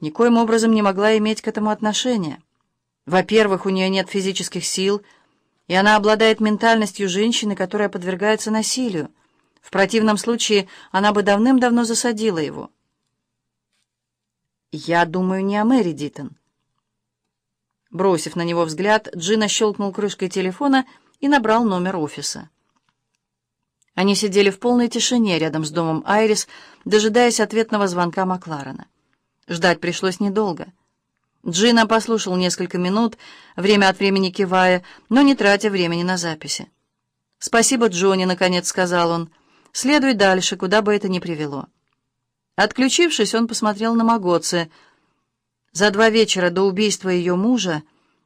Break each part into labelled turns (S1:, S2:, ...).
S1: никоим образом не могла иметь к этому отношения. Во-первых, у нее нет физических сил, и она обладает ментальностью женщины, которая подвергается насилию. В противном случае она бы давным-давно засадила его. «Я думаю не о Мэри Диттон». Бросив на него взгляд, Джина щелкнул крышкой телефона и набрал номер офиса. Они сидели в полной тишине рядом с домом Айрис, дожидаясь ответного звонка Макларена. Ждать пришлось недолго. Джина послушал несколько минут, время от времени кивая, но не тратя времени на записи. «Спасибо, Джонни», — наконец сказал он. «Следуй дальше, куда бы это ни привело». Отключившись, он посмотрел на Магоце. За два вечера до убийства ее мужа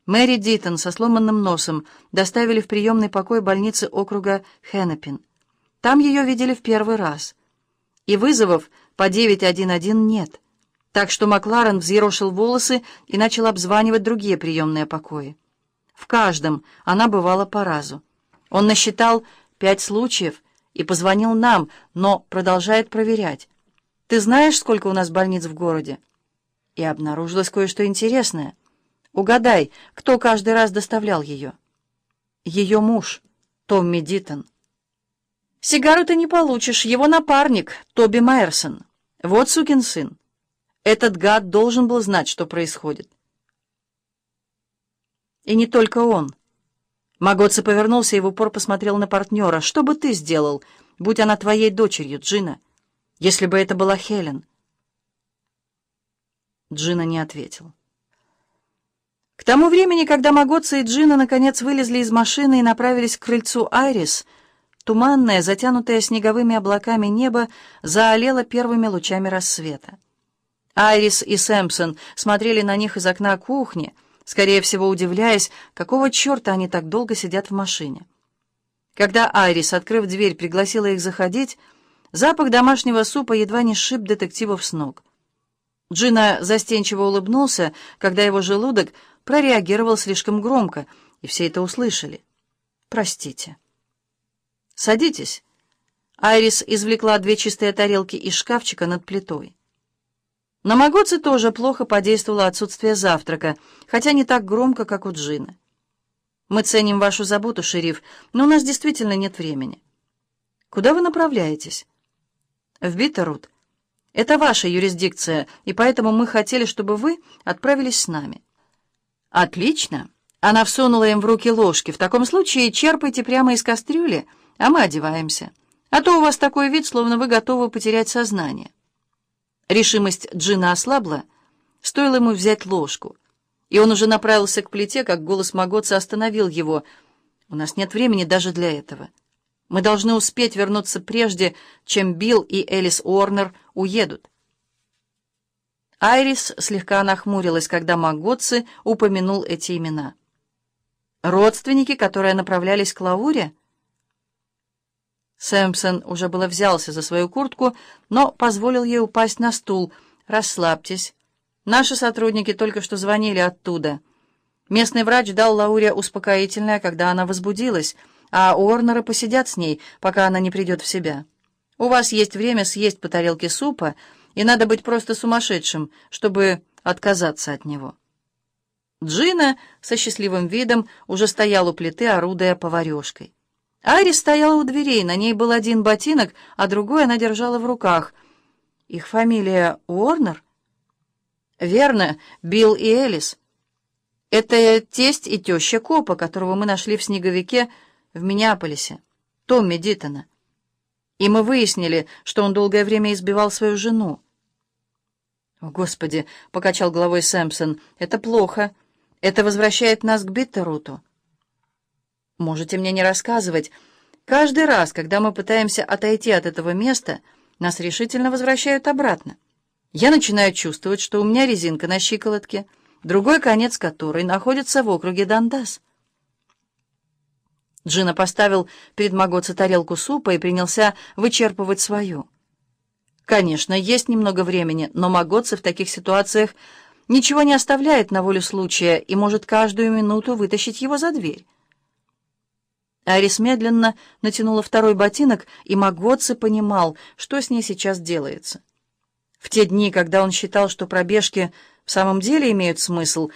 S1: Мэри Диттон со сломанным носом доставили в приемный покой больницы округа Хеннепин. Там ее видели в первый раз. И вызовов по 911 нет. Так что Макларен взъерошил волосы и начал обзванивать другие приемные покои. В каждом она бывала по разу. Он насчитал пять случаев и позвонил нам, но продолжает проверять. «Ты знаешь, сколько у нас больниц в городе?» И обнаружилось кое-что интересное. Угадай, кто каждый раз доставлял ее? Ее муж, Томми Диттон. Сигару ты не получишь, его напарник, Тоби Майерсон. Вот сукин сын. Этот гад должен был знать, что происходит. И не только он. Магоци повернулся и в упор посмотрел на партнера. «Что бы ты сделал, будь она твоей дочерью, Джина, если бы это была Хелен?» Джина не ответил. К тому времени, когда Магоци и Джина наконец вылезли из машины и направились к крыльцу Айрис, Туманное, затянутое снеговыми облаками небо заолело первыми лучами рассвета. Айрис и Сэмпсон смотрели на них из окна кухни, скорее всего удивляясь, какого черта они так долго сидят в машине. Когда Айрис, открыв дверь, пригласила их заходить, запах домашнего супа едва не сшиб детективов с ног. Джина застенчиво улыбнулся, когда его желудок прореагировал слишком громко, и все это услышали. «Простите». «Садитесь». Айрис извлекла две чистые тарелки из шкафчика над плитой. На Магоце тоже плохо подействовало отсутствие завтрака, хотя не так громко, как у Джины. «Мы ценим вашу заботу, шериф, но у нас действительно нет времени». «Куда вы направляетесь?» «В Биттерут. Это ваша юрисдикция, и поэтому мы хотели, чтобы вы отправились с нами». «Отлично!» Она всунула им в руки ложки. «В таком случае черпайте прямо из кастрюли» а мы одеваемся. А то у вас такой вид, словно вы готовы потерять сознание». Решимость Джина ослабла, стоило ему взять ложку, и он уже направился к плите, как голос Магоца остановил его. «У нас нет времени даже для этого. Мы должны успеть вернуться прежде, чем Билл и Элис Уорнер уедут». Айрис слегка нахмурилась, когда Магоци упомянул эти имена. «Родственники, которые направлялись к Лауре?» Сэмпсон уже было взялся за свою куртку, но позволил ей упасть на стул. «Расслабьтесь. Наши сотрудники только что звонили оттуда. Местный врач дал Лауре успокоительное, когда она возбудилась, а Уорнеры посидят с ней, пока она не придет в себя. У вас есть время съесть по тарелке супа, и надо быть просто сумасшедшим, чтобы отказаться от него». Джина со счастливым видом уже стоял у плиты, орудуя поварешкой. Айрис стояла у дверей, на ней был один ботинок, а другой она держала в руках. Их фамилия Уорнер? Верно, Билл и Элис. Это тесть и теща копа, которого мы нашли в снеговике в Миннеаполисе, Томми Диттона. И мы выяснили, что он долгое время избивал свою жену. «О, Господи!» — покачал головой Сэмпсон. «Это плохо. Это возвращает нас к Биттеруту». Можете мне не рассказывать. Каждый раз, когда мы пытаемся отойти от этого места, нас решительно возвращают обратно. Я начинаю чувствовать, что у меня резинка на щиколотке, другой конец которой находится в округе Дандас. Джина поставил перед Магоци тарелку супа и принялся вычерпывать свою. Конечно, есть немного времени, но Магоци в таких ситуациях ничего не оставляет на волю случая и может каждую минуту вытащить его за дверь. Арис медленно натянула второй ботинок, и Магоци понимал, что с ней сейчас делается. В те дни, когда он считал, что пробежки в самом деле имеют смысл,